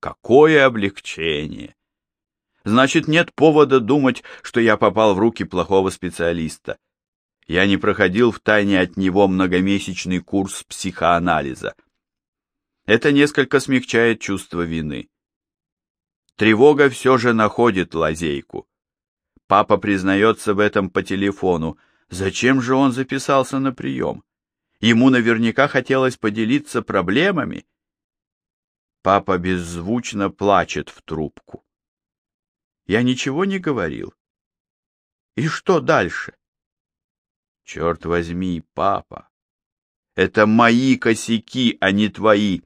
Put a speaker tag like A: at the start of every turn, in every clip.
A: Какое облегчение! Значит, нет повода думать, что я попал в руки плохого специалиста. Я не проходил в тайне от него многомесячный курс психоанализа. Это несколько смягчает чувство вины. Тревога все же находит лазейку. Папа признается в этом по телефону. Зачем же он записался на прием? Ему наверняка хотелось поделиться проблемами. Папа беззвучно плачет в трубку. Я ничего не говорил. И что дальше? Черт возьми, папа, это мои косяки, а не твои.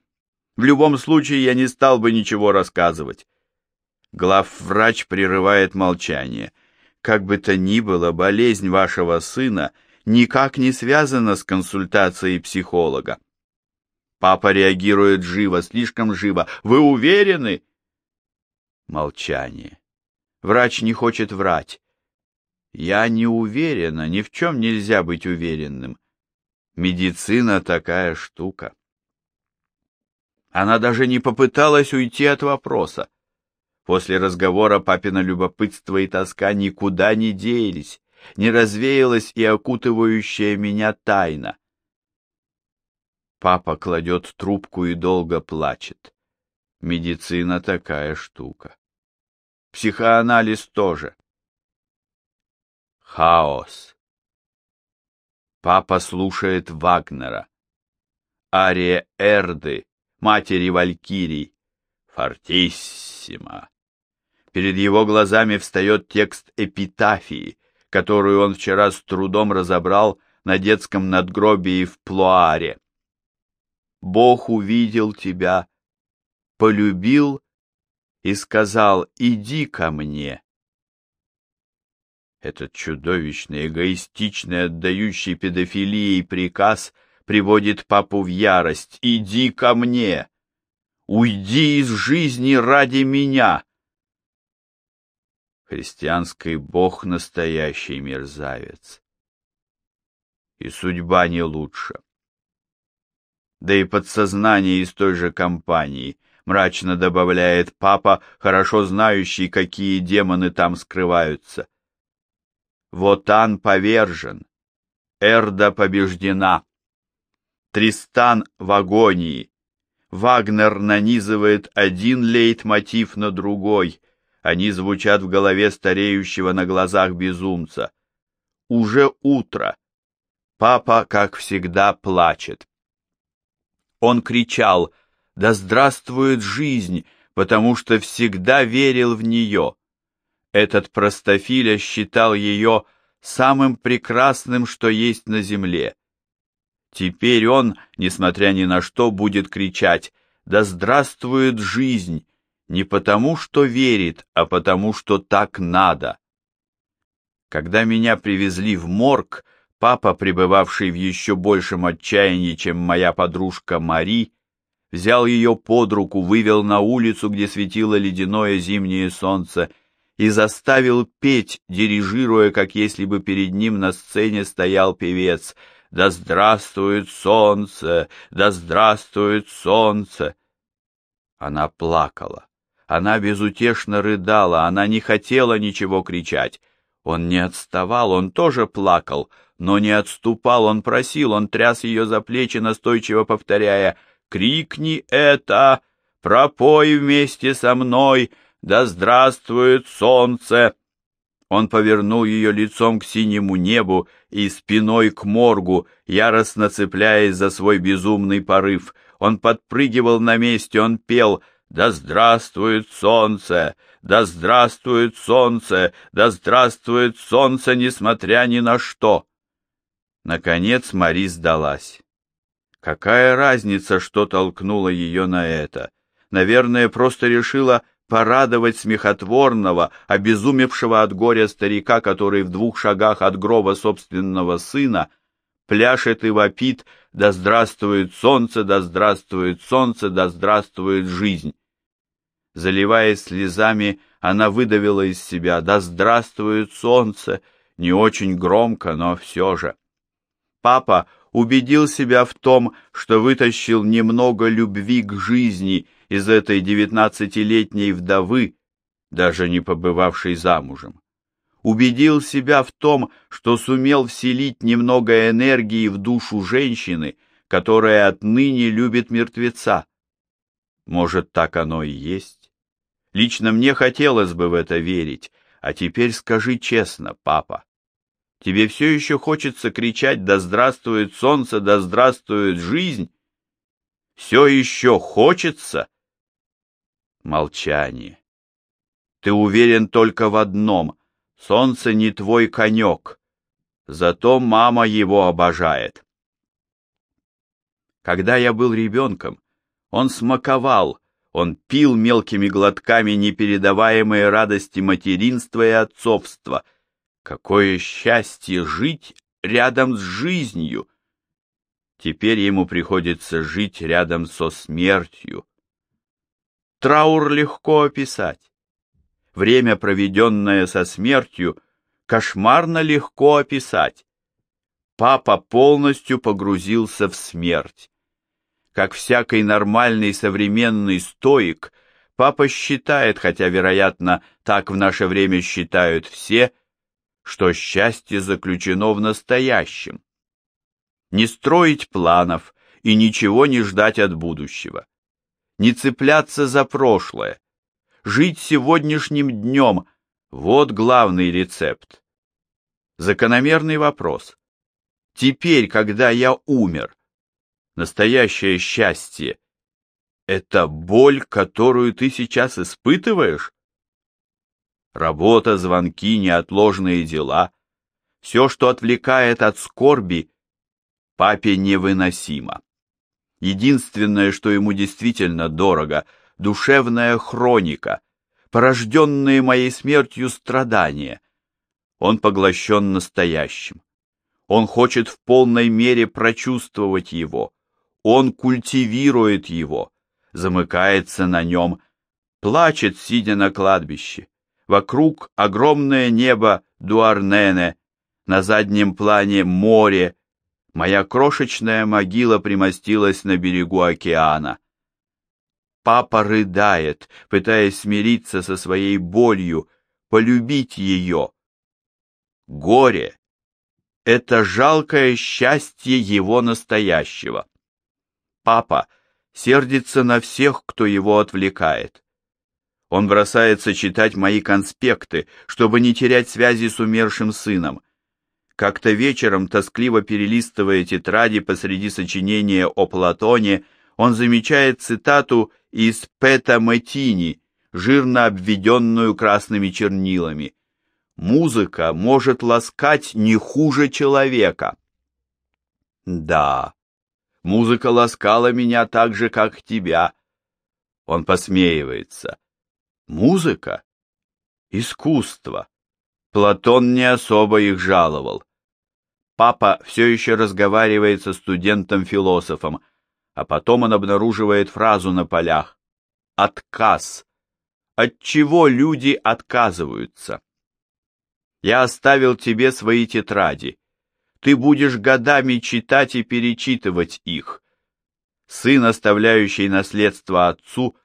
A: В любом случае я не стал бы ничего рассказывать. Главврач прерывает молчание. Как бы то ни было, болезнь вашего сына никак не связана с консультацией психолога. Папа реагирует живо, слишком живо. Вы уверены? Молчание. Врач не хочет врать. Я не уверена, ни в чем нельзя быть уверенным. Медицина такая штука. Она даже не попыталась уйти от вопроса. После разговора папина любопытство и тоска никуда не делись, не развеялась и окутывающая меня тайна. Папа кладет трубку и долго плачет. Медицина такая штука. Психоанализ тоже. Хаос. Папа слушает Вагнера. Ария Эрды, матери Валькирий. Фортиссимо. Перед его глазами встает текст эпитафии, которую он вчера с трудом разобрал на детском надгробии в Плуаре. Бог увидел тебя, полюбил и сказал «иди ко мне». Этот чудовищный, эгоистичный, отдающий педофилией приказ приводит папу в ярость «иди ко мне». Уйди из жизни ради меня. Христианский бог настоящий мерзавец. И судьба не лучше. Да и подсознание из той же компании, мрачно добавляет папа, хорошо знающий, какие демоны там скрываются. Вотан повержен, Эрда побеждена, Тристан в агонии, Вагнер нанизывает один лейтмотив на другой. Они звучат в голове стареющего на глазах безумца. Уже утро. Папа, как всегда, плачет. Он кричал «Да здравствует жизнь!», потому что всегда верил в нее. Этот простофиля считал ее самым прекрасным, что есть на земле. Теперь он, несмотря ни на что, будет кричать «Да здравствует жизнь!» не потому, что верит, а потому, что так надо. Когда меня привезли в морг, папа, пребывавший в еще большем отчаянии, чем моя подружка Мари, взял ее под руку, вывел на улицу, где светило ледяное зимнее солнце, и заставил петь, дирижируя, как если бы перед ним на сцене стоял певец — да здравствует солнце! Да здравствует солнце! Она плакала. Она безутешно рыдала, она не хотела ничего кричать. Он не отставал, он тоже плакал, но не отступал, он просил, он тряс ее за плечи, настойчиво повторяя «Крикни это! Пропой вместе со мной! Да здравствует солнце!» Он повернул ее лицом к синему небу и спиной к моргу, яростно цепляясь за свой безумный порыв. Он подпрыгивал на месте, он пел «Да здравствует солнце! Да здравствует солнце! Да здравствует солнце, несмотря ни на что!» Наконец Мари сдалась. Какая разница, что толкнуло ее на это? Наверное, просто решила порадовать смехотворного, обезумевшего от горя старика, который в двух шагах от гроба собственного сына пляшет и вопит «Да здравствует солнце, да здравствует солнце, да здравствует жизнь!» Заливаясь слезами, она выдавила из себя «Да здравствует солнце!» не очень громко, но все же. Папа убедил себя в том, что вытащил немного любви к жизни из этой девятнадцатилетней вдовы, даже не побывавшей замужем. Убедил себя в том, что сумел вселить немного энергии в душу женщины, которая отныне любит мертвеца. Может, так оно и есть? Лично мне хотелось бы в это верить, а теперь скажи честно, папа, тебе все еще хочется кричать «Да здравствует солнце, да здравствует жизнь»? Все еще хочется? Молчание. Ты уверен только в одном — солнце не твой конек, зато мама его обожает. Когда я был ребенком, он смаковал, он пил мелкими глотками непередаваемые радости материнства и отцовства. Какое счастье жить рядом с жизнью! Теперь ему приходится жить рядом со смертью. Траур легко описать. Время, проведенное со смертью, кошмарно легко описать. Папа полностью погрузился в смерть. Как всякий нормальный современный стоик, папа считает, хотя, вероятно, так в наше время считают все, что счастье заключено в настоящем. Не строить планов и ничего не ждать от будущего. Не цепляться за прошлое. Жить сегодняшним днем – вот главный рецепт. Закономерный вопрос. Теперь, когда я умер, Настоящее счастье — это боль, которую ты сейчас испытываешь? Работа, звонки, неотложные дела — все, что отвлекает от скорби, папе невыносимо. Единственное, что ему действительно дорого — душевная хроника, порожденные моей смертью страдания. Он поглощен настоящим. Он хочет в полной мере прочувствовать его — он культивирует его, замыкается на нем, плачет, сидя на кладбище. Вокруг огромное небо Дуарнене, на заднем плане море. Моя крошечная могила примостилась на берегу океана. Папа рыдает, пытаясь смириться со своей болью, полюбить ее. Горе — это жалкое счастье его настоящего. Папа сердится на всех, кто его отвлекает. Он бросается читать мои конспекты, чтобы не терять связи с умершим сыном. Как-то вечером, тоскливо перелистывая тетради посреди сочинения о Платоне, он замечает цитату из Пета Мэтини, жирно обведенную красными чернилами. «Музыка может ласкать не хуже человека». Да, Музыка ласкала меня так же, как тебя. Он посмеивается. Музыка? Искусство. Платон не особо их жаловал. Папа все еще разговаривает со студентом-философом, а потом он обнаруживает фразу на полях. Отказ. От чего люди отказываются? Я оставил тебе свои тетради ты будешь годами читать и перечитывать их. Сын, оставляющий наследство отцу,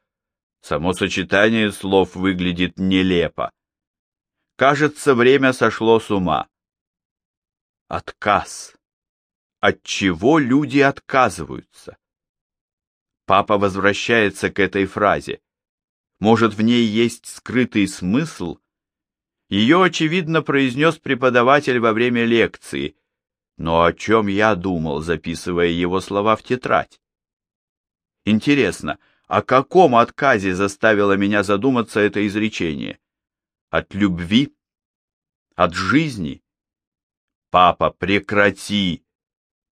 A: само сочетание слов выглядит нелепо. Кажется, время сошло с ума. Отказ. От чего люди отказываются? Папа возвращается к этой фразе. Может, в ней есть скрытый смысл? Ее, очевидно, произнес преподаватель во время лекции — но о чем я думал, записывая его слова в тетрадь? Интересно, о каком отказе заставило меня задуматься это изречение? От любви? От жизни? Папа, прекрати!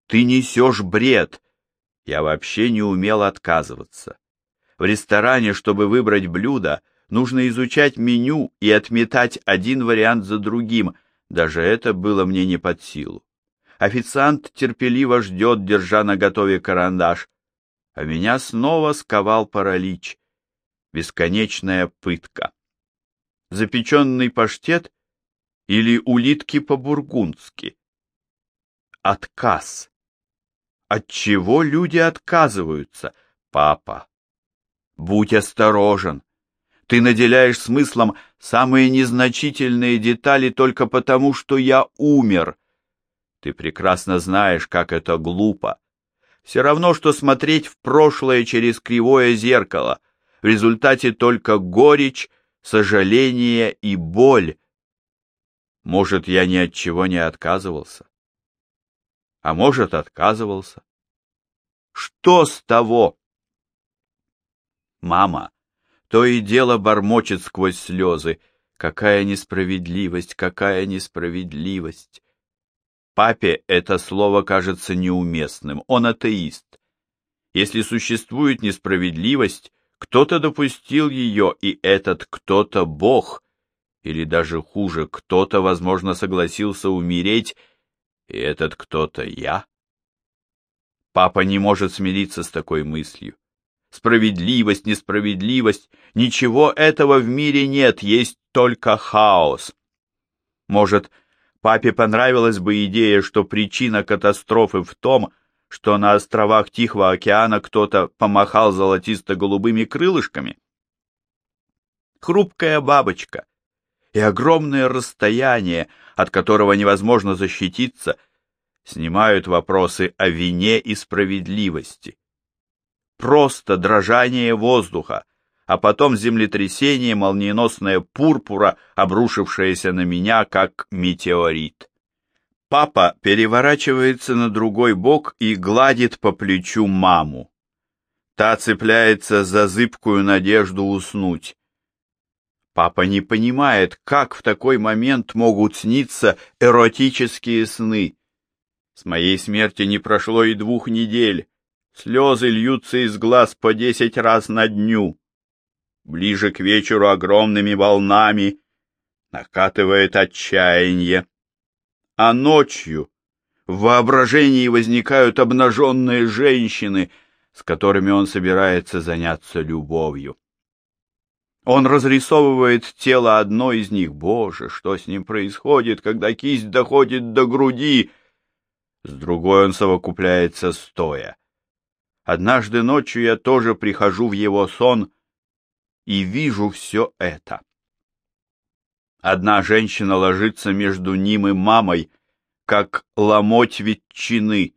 A: Ты несешь бред! Я вообще не умел отказываться. В ресторане, чтобы выбрать блюдо, нужно изучать меню и отметать один вариант за другим, даже это было мне не под силу. Официант терпеливо ждет, держа на готове карандаш. А меня снова сковал паралич. Бесконечная пытка. Запеченный паштет или улитки по-бургундски? Отказ. От чего люди отказываются? Папа, будь осторожен. Ты наделяешь смыслом самые незначительные детали только потому, что я умер. Ты прекрасно знаешь, как это глупо. Все равно, что смотреть в прошлое через кривое зеркало. В результате только горечь, сожаление и боль. Может, я ни от чего не отказывался? А может, отказывался? Что с того? Мама, то и дело бормочет сквозь слезы. Какая несправедливость, какая несправедливость. Папе это слово кажется неуместным, он атеист. Если существует несправедливость, кто-то допустил ее, и этот кто-то Бог, или даже хуже, кто-то, возможно, согласился умереть, и этот кто-то я. Папа не может смириться с такой мыслью. Справедливость, несправедливость, ничего этого в мире нет, есть только хаос. Может, Папе понравилась бы идея, что причина катастрофы в том, что на островах Тихого океана кто-то помахал золотисто-голубыми крылышками? Хрупкая бабочка и огромное расстояние, от которого невозможно защититься, снимают вопросы о вине и справедливости. Просто дрожание воздуха, а потом землетрясение, молниеносная пурпура, обрушившаяся на меня, как метеорит. Папа переворачивается на другой бок и гладит по плечу маму. Та цепляется за зыбкую надежду уснуть. Папа не понимает, как в такой момент могут сниться эротические сны. С моей смерти не прошло и двух недель. Слезы льются из глаз по десять раз на дню ближе к вечеру огромными волнами, накатывает отчаяние. А ночью в воображении возникают обнаженные женщины, с которыми он собирается заняться любовью. Он разрисовывает тело одной из них. Боже, что с ним происходит, когда кисть доходит до груди? С другой он совокупляется стоя. Однажды ночью я тоже прихожу в его сон и вижу все это. Одна женщина ложится между ним и мамой, как ломоть ветчины.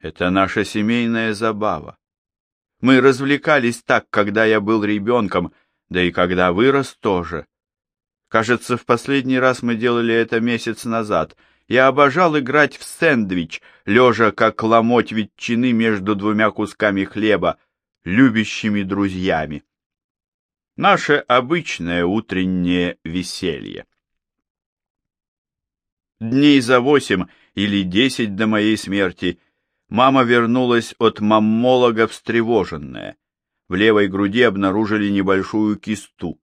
A: Это наша семейная забава. Мы развлекались так, когда я был ребенком, да и когда вырос тоже. Кажется, в последний раз мы делали это месяц назад. Я обожал играть в сэндвич, лежа как ломоть ветчины между двумя кусками хлеба, любящими друзьями наше обычное утреннее веселье. Дней за восемь или десять до моей смерти мама вернулась от маммолога встревоженная. В левой груди обнаружили небольшую кисту.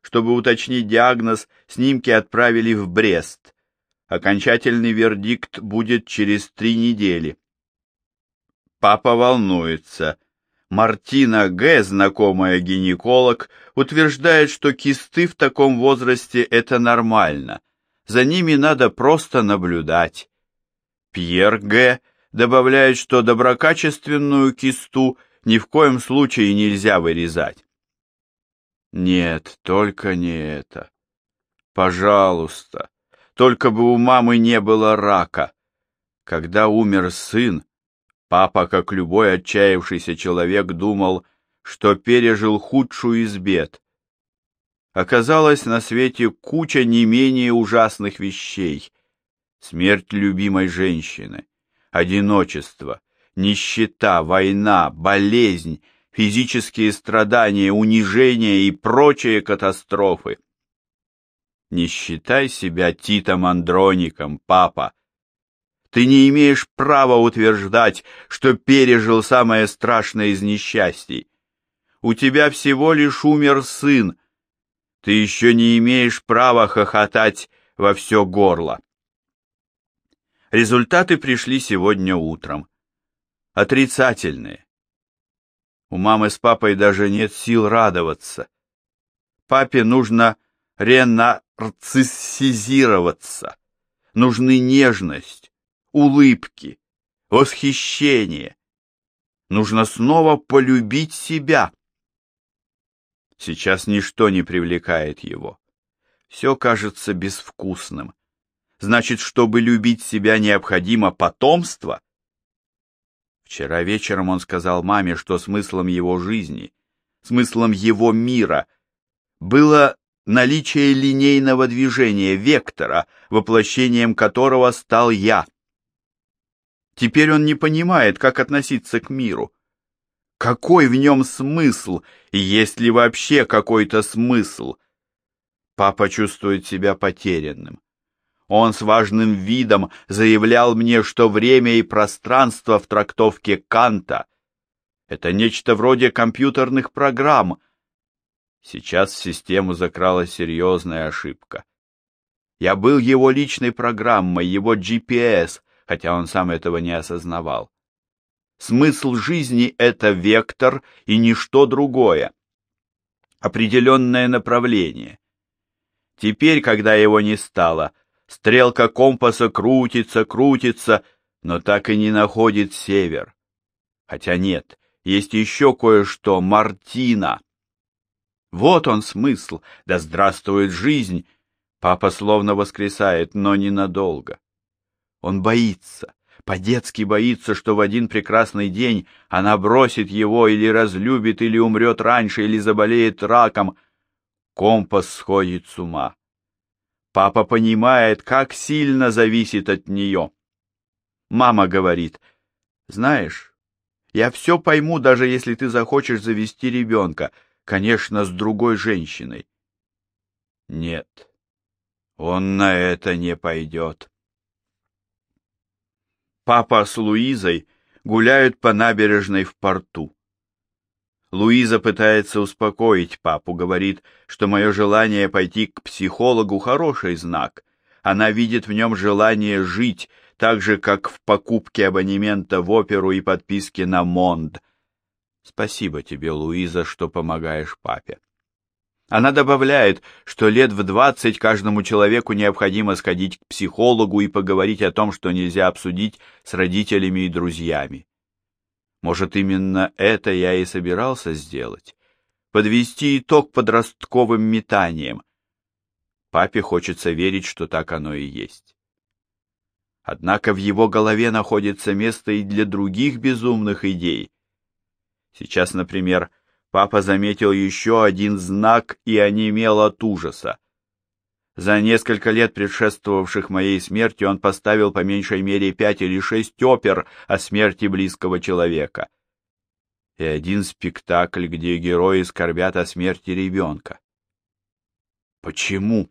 A: Чтобы уточнить диагноз, снимки отправили в Брест. Окончательный вердикт будет через три недели. Папа волнуется. Мартина Г., знакомая гинеколог, утверждает, что кисты в таком возрасте – это нормально. За ними надо просто наблюдать. Пьер Г. добавляет, что доброкачественную кисту ни в коем случае нельзя вырезать. Нет, только не это. Пожалуйста, только бы у мамы не было рака. Когда умер сын, Папа, как любой отчаявшийся человек, думал, что пережил худшую из бед. Оказалось на свете куча не менее ужасных вещей. Смерть любимой женщины, одиночество, нищета, война, болезнь, физические страдания, унижение и прочие катастрофы. Не считай себя Титом Андроником, папа, ты не имеешь права утверждать, что пережил самое страшное из несчастий. У тебя всего лишь умер сын. Ты еще не имеешь права хохотать во все горло. Результаты пришли сегодня утром. Отрицательные. У мамы с папой даже нет сил радоваться. Папе нужно ренарциссизироваться. Нужны нежность, улыбки. восхищение. Нужно снова полюбить себя. Сейчас ничто не привлекает его. Все кажется безвкусным. Значит, чтобы любить себя, необходимо потомство? Вчера вечером он сказал маме, что смыслом его жизни, смыслом его мира было наличие линейного движения, вектора, воплощением которого стал я. Теперь он не понимает, как относиться к миру. Какой в нем смысл, и есть ли вообще какой-то смысл? Папа чувствует себя потерянным. Он с важным видом заявлял мне, что время и пространство в трактовке Канта — это нечто вроде компьютерных программ. Сейчас в систему закралась серьезная ошибка. Я был его личной программой, его GPS, хотя он сам этого не осознавал. Смысл жизни — это вектор и ничто другое. Определенное направление. Теперь, когда его не стало — Стрелка компаса крутится, крутится, но так и не находит север. Хотя нет, есть еще кое-что, Мартина. Вот он смысл, да здравствует жизнь. Папа словно воскресает, но ненадолго. Он боится, по-детски боится, что в один прекрасный день она бросит его или разлюбит, или умрет раньше, или заболеет раком. Компас сходит с ума. Папа понимает, как сильно зависит от нее. Мама говорит, знаешь, я все пойму, даже если ты захочешь завести ребенка, конечно, с другой женщиной. Нет, он на это не пойдет. Папа с Луизой гуляют по набережной в порту. Луиза пытается успокоить папу, говорит, что мое желание пойти к психологу – хороший знак. Она видит в нем желание жить, так же, как в покупке абонемента в оперу и подписке на Монд. Спасибо тебе, Луиза, что помогаешь папе. Она добавляет, что лет в двадцать каждому человеку необходимо сходить к психологу и поговорить о том, что нельзя обсудить с родителями и друзьями. Может, именно это я и собирался сделать? Подвести итог подростковым метаниям. Папе хочется верить, что так оно и есть. Однако в его голове находится место и для других безумных идей. Сейчас, например, папа заметил еще один знак и онемел от ужаса. За несколько лет, предшествовавших моей смерти, он поставил по меньшей мере пять или шесть опер о смерти близкого человека. И один спектакль, где герои скорбят о смерти ребенка. Почему?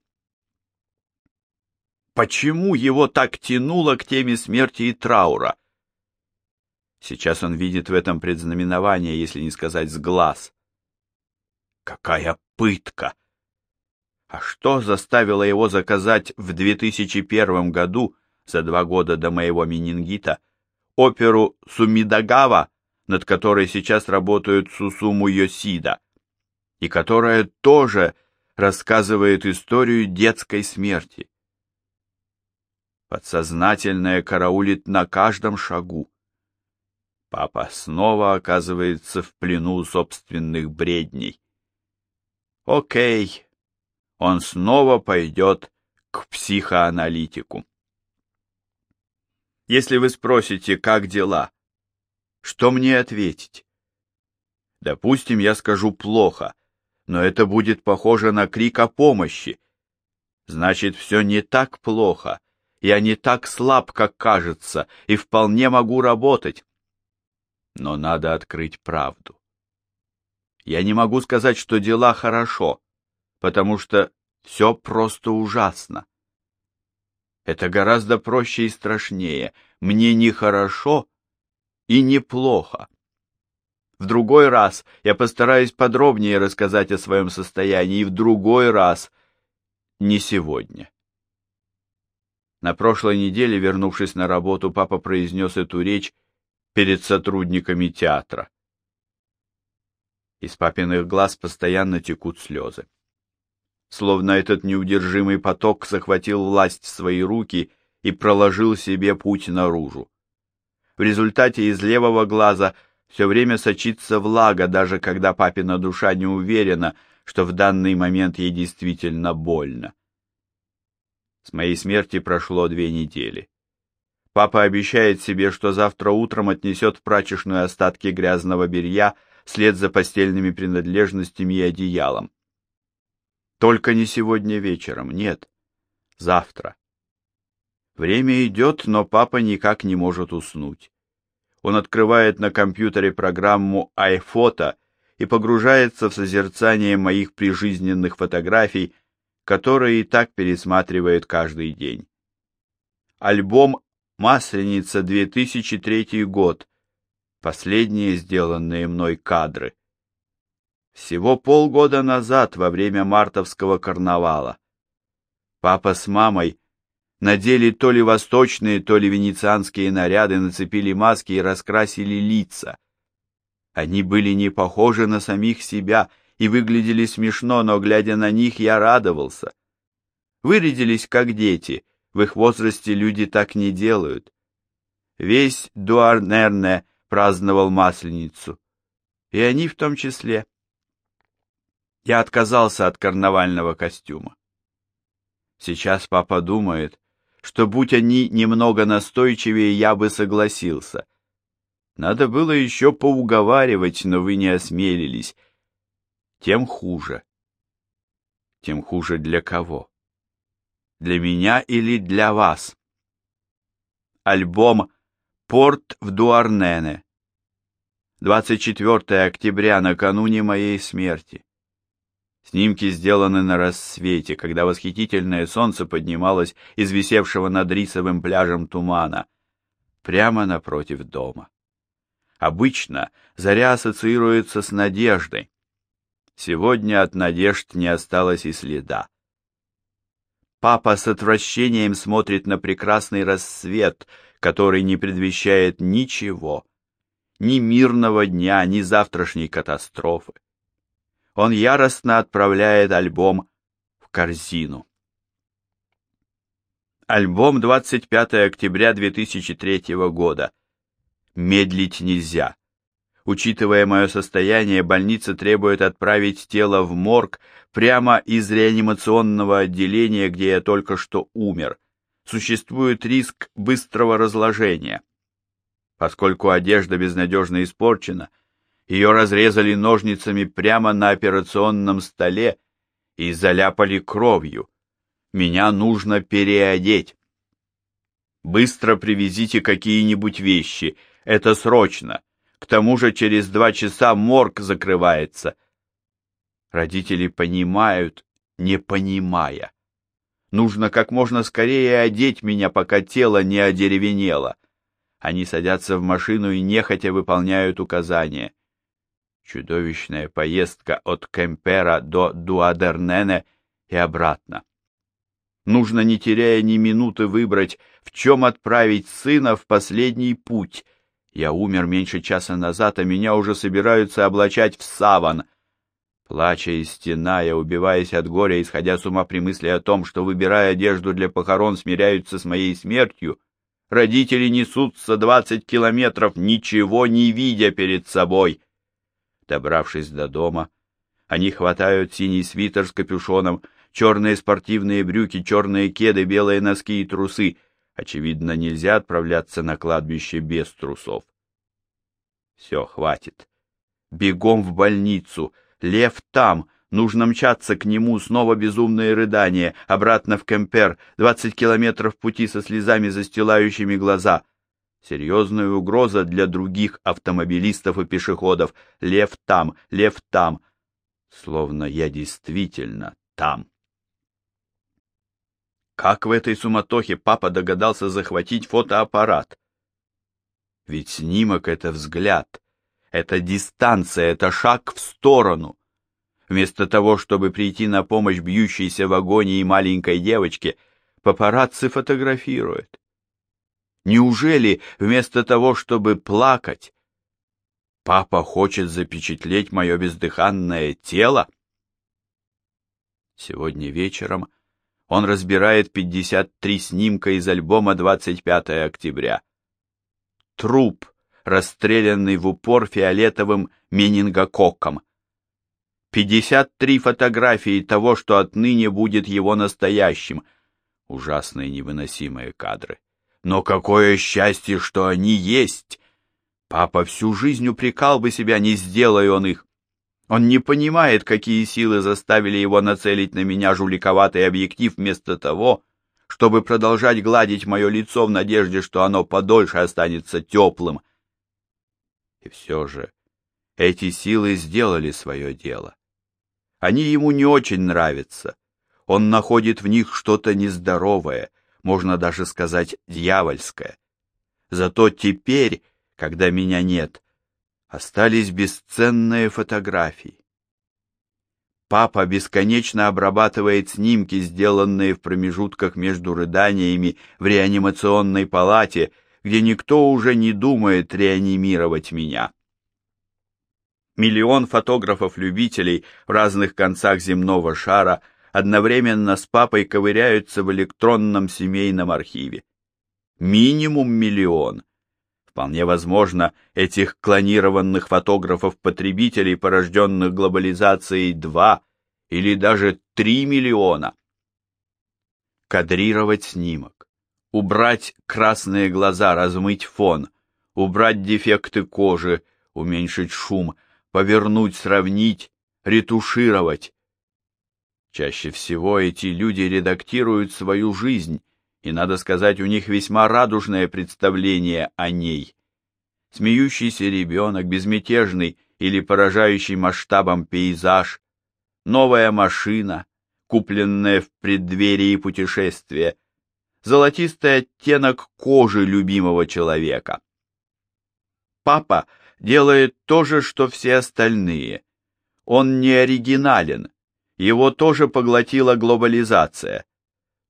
A: Почему его так тянуло к теме смерти и траура? Сейчас он видит в этом предзнаменование, если не сказать с глаз. Какая пытка! А что заставило его заказать в 2001 году, за два года до моего менингита, оперу Сумидагава, над которой сейчас работают Сусуму Йосида, и которая тоже рассказывает историю детской смерти. Подсознательное караулит на каждом шагу. Папа снова оказывается в плену собственных бредней. Окей, он снова пойдет к психоаналитику. Если вы спросите, как дела, что мне ответить? Допустим, я скажу плохо, но это будет похоже на крик о помощи. Значит, все не так плохо, я не так слаб, как кажется, и вполне могу работать. Но надо открыть правду. Я не могу сказать, что дела хорошо, потому что все просто ужасно. Это гораздо проще и страшнее. Мне нехорошо и неплохо. В другой раз я постараюсь подробнее рассказать о своем состоянии, и в другой раз не сегодня. На прошлой неделе, вернувшись на работу, папа произнес эту речь перед сотрудниками театра. Из папиных глаз постоянно текут слезы словно этот неудержимый поток захватил власть в свои руки и проложил себе путь наружу. В результате из левого глаза все время сочится влага, даже когда папина душа не уверена, что в данный момент ей действительно больно. С моей смерти прошло две недели. Папа обещает себе, что завтра утром отнесет в прачечную остатки грязного белья вслед за постельными принадлежностями и одеялом. Только не сегодня вечером, нет, завтра. Время идет, но папа никак не может уснуть. Он открывает на компьютере программу iPhoto и погружается в созерцание моих прижизненных фотографий, которые и так пересматривает каждый день. Альбом «Масленица 2003 год», последние сделанные мной кадры. Всего полгода назад, во время мартовского карнавала. Папа с мамой надели то ли восточные, то ли венецианские наряды, нацепили маски и раскрасили лица. Они были не похожи на самих себя и выглядели смешно, но, глядя на них, я радовался. Вырядились как дети, в их возрасте люди так не делают. Весь Дуарнерне праздновал Масленицу, и они в том числе. Я отказался от карнавального костюма. Сейчас папа думает, что будь они немного настойчивее, я бы согласился. Надо было еще поуговаривать, но вы не осмелились. Тем хуже. Тем хуже для кого? Для меня или для вас? Альбом «Порт в Дуарнене». 24 октября, накануне моей смерти. Снимки сделаны на рассвете, когда восхитительное солнце поднималось из висевшего над рисовым пляжем тумана, прямо напротив дома. Обычно заря ассоциируется с надеждой. Сегодня от надежд не осталось и следа. Папа с отвращением смотрит на прекрасный рассвет, который не предвещает ничего, ни мирного дня, ни завтрашней катастрофы он яростно отправляет альбом в корзину. Альбом 25 октября 2003 года. Медлить нельзя. Учитывая мое состояние, больница требует отправить тело в морг прямо из реанимационного отделения, где я только что умер. Существует риск быстрого разложения. Поскольку одежда безнадежно испорчена, ее разрезали ножницами прямо на операционном столе и заляпали кровью. Меня нужно переодеть. Быстро привезите какие-нибудь вещи. Это срочно. К тому же через два часа морг закрывается. Родители понимают, не понимая. Нужно как можно скорее одеть меня, пока тело не одеревенело. Они садятся в машину и нехотя выполняют указания. Чудовищная поездка от Кемпера до Дуадернене и обратно. Нужно, не теряя ни минуты, выбрать, в чем отправить сына в последний путь. Я умер меньше часа назад, а меня уже собираются облачать в саван. Плача и стеная, убиваясь от горя, исходя с ума при мысли о том, что, выбирая одежду для похорон, смиряются с моей смертью, родители несутся двадцать километров, ничего не видя перед собой. Добравшись до дома, они хватают синий свитер с капюшоном, черные спортивные брюки, черные кеды, белые носки и трусы. Очевидно, нельзя отправляться на кладбище без трусов. Все, хватит. Бегом в больницу. Лев там. Нужно мчаться к нему. Снова безумные рыдания. Обратно в Кемпер. Двадцать километров пути со слезами, застилающими глаза. Серьезная угроза для других автомобилистов и пешеходов. Лев там, лев там. Словно я действительно там. Как в этой суматохе папа догадался захватить фотоаппарат? Ведь снимок — это взгляд, это дистанция, это шаг в сторону. Вместо того, чтобы прийти на помощь бьющейся в агонии маленькой девочке, папарацци фотографирует. Неужели вместо того, чтобы плакать, папа хочет запечатлеть мое бездыханное тело? Сегодня вечером он разбирает 53 снимка из альбома 25 октября. труп, расстрелянный в упор фиолетовым менингококком. 53 фотографии того, что отныне будет его настоящим. Ужасные невыносимые кадры. Но какое счастье, что они есть! Папа всю жизнь упрекал бы себя, не сделай он их. Он не понимает, какие силы заставили его нацелить на меня жуликоватый объектив вместо того, чтобы продолжать гладить мое лицо в надежде, что оно подольше останется теплым. И все же эти силы сделали свое дело. Они ему не очень нравятся. Он находит в них что-то нездоровое, можно даже сказать дьявольское. Зато теперь, когда меня нет, остались бесценные фотографии. Папа бесконечно обрабатывает снимки, сделанные в промежутках между рыданиями в реанимационной палате, где никто уже не думает реанимировать меня. Миллион фотографов-любителей в разных концах земного шара одновременно с папой ковыряются в электронном семейном архиве. Минимум миллион — Вполне возможно, этих клонированных фотографов-потребителей, порожденных глобализацией, два или даже три миллиона. Кадрировать снимок, убрать красные глаза, размыть фон, убрать дефекты кожи, уменьшить шум, повернуть, сравнить, ретушировать. Чаще всего эти люди редактируют свою жизнь, и, надо сказать, у них весьма радужное представление о ней. Смеющийся ребенок, безмятежный или поражающий масштабом пейзаж, новая машина, купленная в преддверии путешествия, золотистый оттенок кожи любимого человека. Папа делает то же, что все остальные. Он не оригинален, его тоже поглотила глобализация.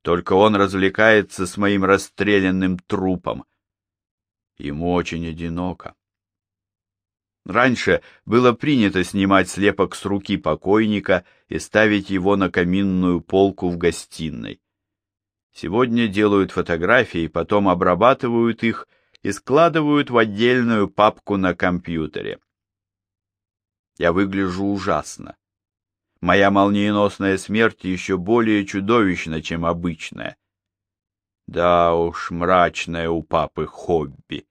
A: Только он развлекается с моим расстрелянным трупом. Ему очень одиноко. Раньше было принято снимать слепок с руки покойника и ставить его на каминную полку в гостиной. Сегодня делают фотографии, потом обрабатывают их и складывают в отдельную папку на компьютере. Я выгляжу ужасно. Моя молниеносная смерть еще более чудовищна, чем обычная. Да уж, мрачное у папы хобби.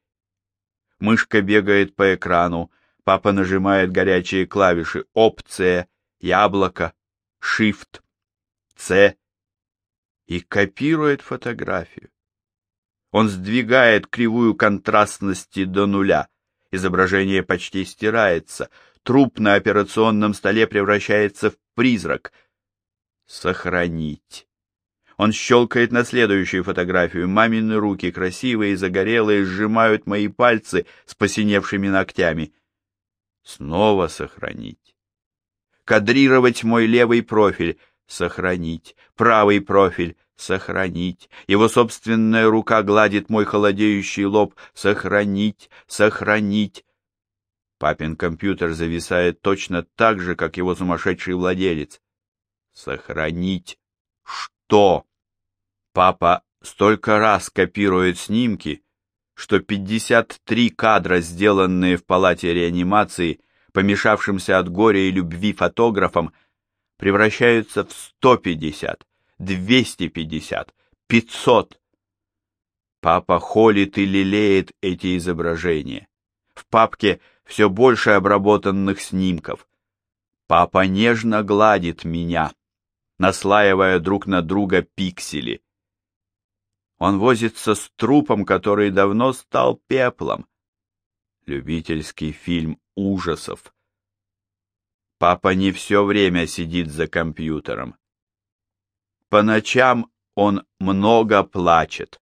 A: Мышка бегает по экрану, папа нажимает горячие клавиши «Опция», «Яблоко», «Shift», «C» и копирует фотографию. Он сдвигает кривую контрастности до нуля. Изображение почти стирается, труп на операционном столе превращается в призрак. Сохранить. Он щелкает на следующую фотографию. Мамины руки, красивые, загорелые, сжимают мои пальцы с посиневшими ногтями. Снова сохранить. Кадрировать мой левый профиль. Сохранить. Правый профиль. Сохранить. Его собственная рука гладит мой холодеющий лоб. Сохранить. Сохранить. Папин компьютер зависает точно так же, как его сумасшедший владелец. Сохранить что? Папа столько раз копирует снимки, что 53 кадра, сделанные в палате реанимации, помешавшимся от горя и любви фотографом, превращаются в 150, 250, 500. Папа холит и лелеет эти изображения. В папке все больше обработанных снимков. Папа нежно гладит меня, наслаивая друг на друга пиксели. Он возится с трупом, который давно стал пеплом. Любительский фильм ужасов. Папа не все время сидит за компьютером. По ночам он много плачет.